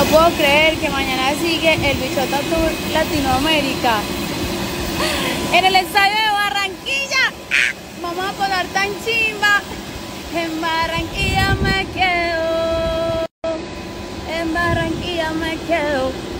No puedo creer que mañana sigue el Bichota Tour Latinoamérica. En el estadio de Barranquilla. ¡ah! Vamos a poner tan chimba. En Barranquilla me quedo. En Barranquilla me quedo.